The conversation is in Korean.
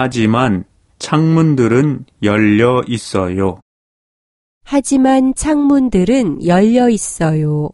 하지만 창문들은 열려 있어요. 하지만 창문들은 열려 있어요.